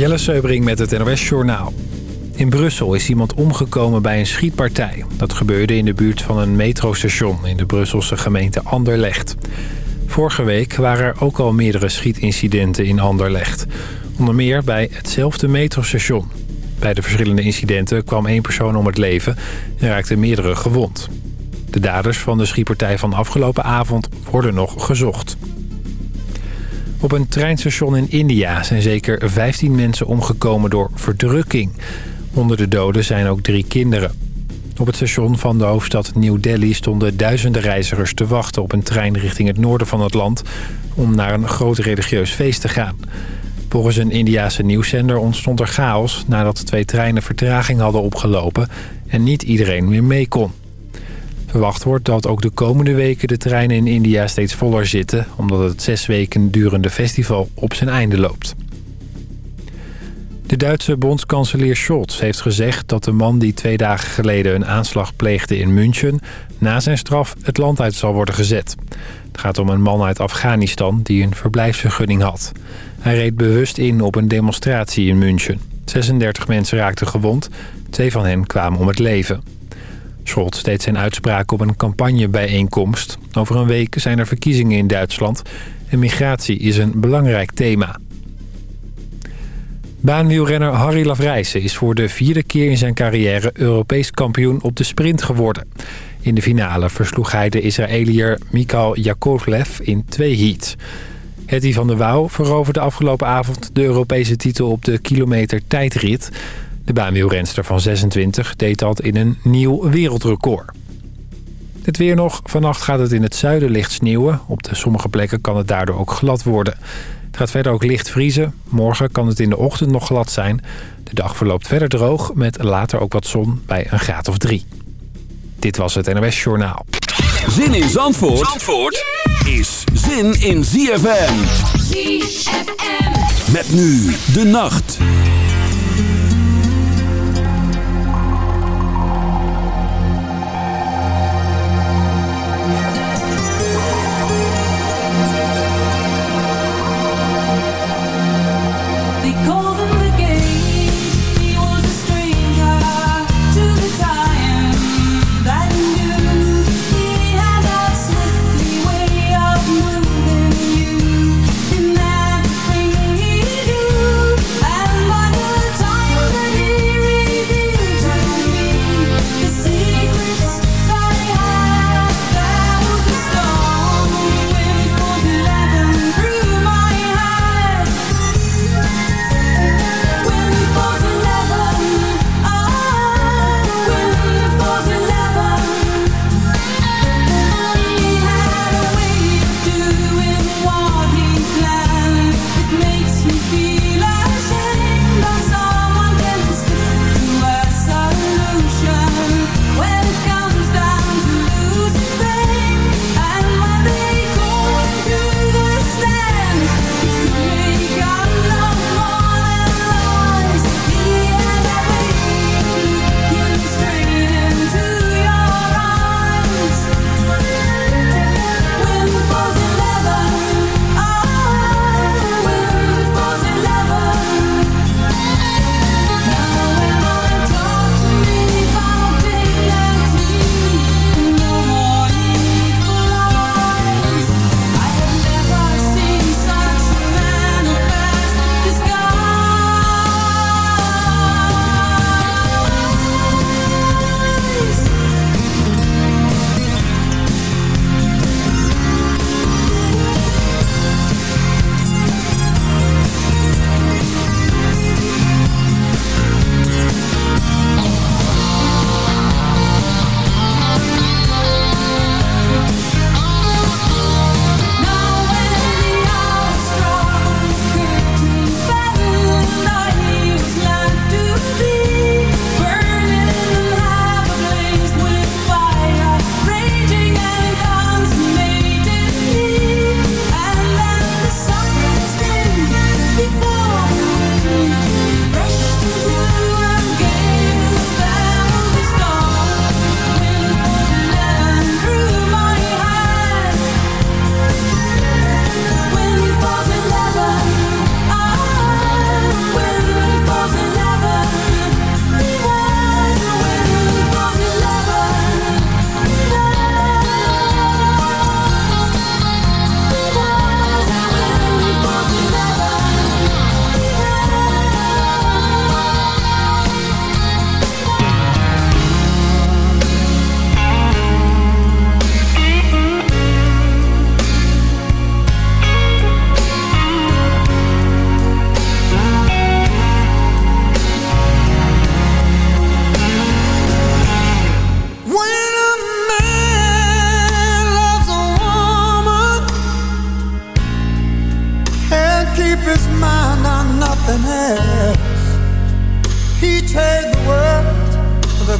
Jelle Seubring met het NOS Journaal. In Brussel is iemand omgekomen bij een schietpartij. Dat gebeurde in de buurt van een metrostation in de Brusselse gemeente Anderlecht. Vorige week waren er ook al meerdere schietincidenten in Anderlecht. Onder meer bij hetzelfde metrostation. Bij de verschillende incidenten kwam één persoon om het leven en raakte meerdere gewond. De daders van de schietpartij van afgelopen avond worden nog gezocht. Op een treinstation in India zijn zeker 15 mensen omgekomen door verdrukking. Onder de doden zijn ook drie kinderen. Op het station van de hoofdstad New Delhi stonden duizenden reizigers te wachten op een trein richting het noorden van het land om naar een groot religieus feest te gaan. Volgens een Indiase nieuwszender ontstond er chaos nadat twee treinen vertraging hadden opgelopen en niet iedereen meer mee kon. Verwacht wordt dat ook de komende weken de treinen in India steeds voller zitten... omdat het zes weken durende festival op zijn einde loopt. De Duitse bondskanselier Scholz heeft gezegd dat de man die twee dagen geleden een aanslag pleegde in München... na zijn straf het land uit zal worden gezet. Het gaat om een man uit Afghanistan die een verblijfsvergunning had. Hij reed bewust in op een demonstratie in München. 36 mensen raakten gewond, twee van hen kwamen om het leven. Scholz deed zijn uitspraak op een campagnebijeenkomst. Over een week zijn er verkiezingen in Duitsland en migratie is een belangrijk thema. Baanwielrenner Harry Lavrijsen is voor de vierde keer in zijn carrière Europees kampioen op de sprint geworden. In de finale versloeg hij de Israëliër Mikhail Yakovlev in twee heats. Hetty van der Wouw veroverde afgelopen avond de Europese titel op de kilometer tijdrit. De baanwielrenster van 26 deed dat in een nieuw wereldrecord. Het weer nog. Vannacht gaat het in het zuiden licht sneeuwen. Op de sommige plekken kan het daardoor ook glad worden. Het gaat verder ook licht vriezen. Morgen kan het in de ochtend nog glad zijn. De dag verloopt verder droog met later ook wat zon bij een graad of drie. Dit was het NOS Journaal. Zin in Zandvoort, Zandvoort is zin in ZFM. ZFM. Met nu de nacht.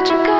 what you.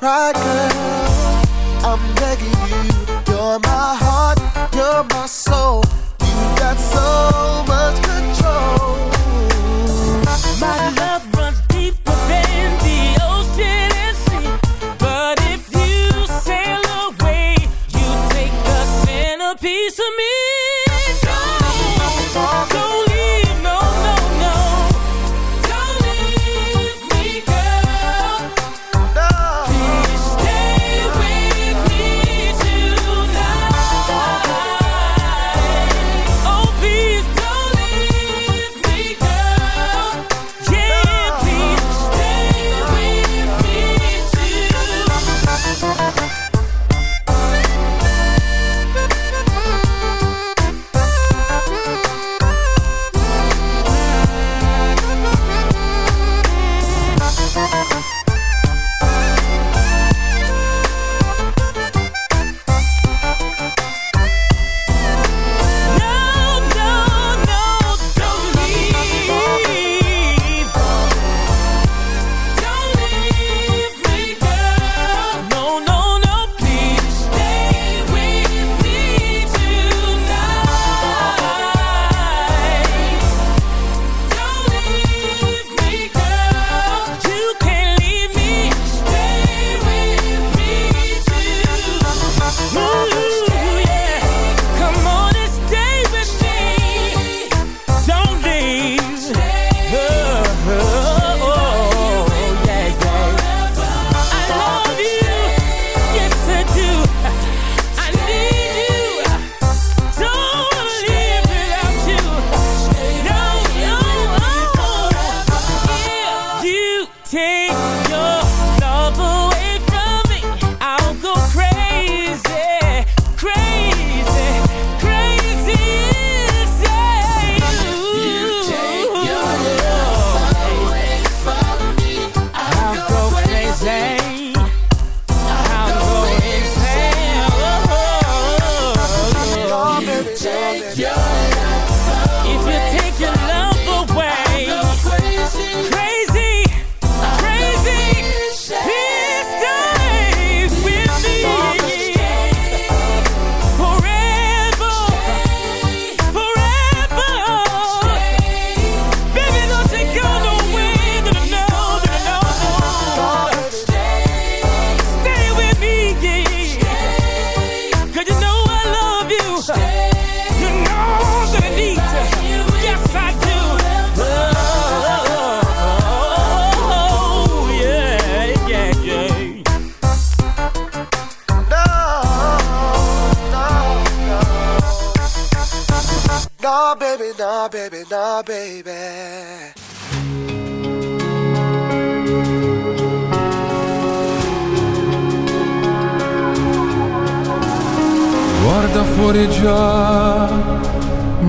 pride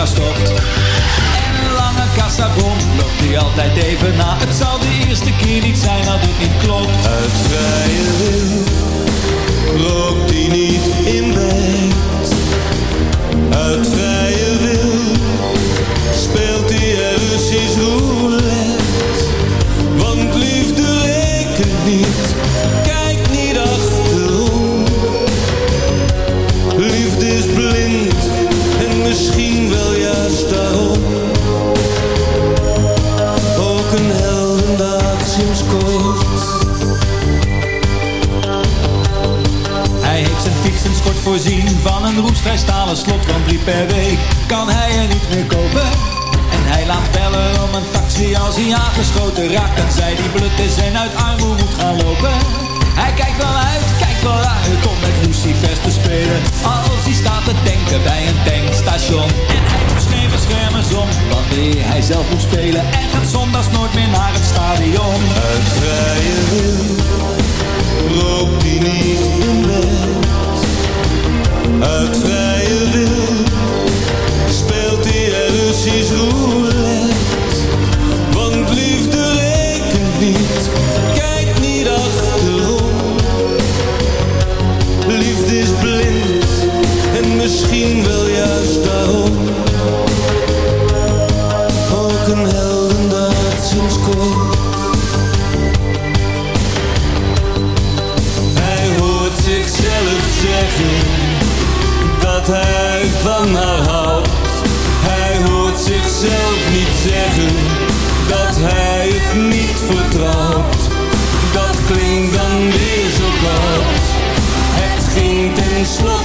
En lange kassaboom loopt hij altijd even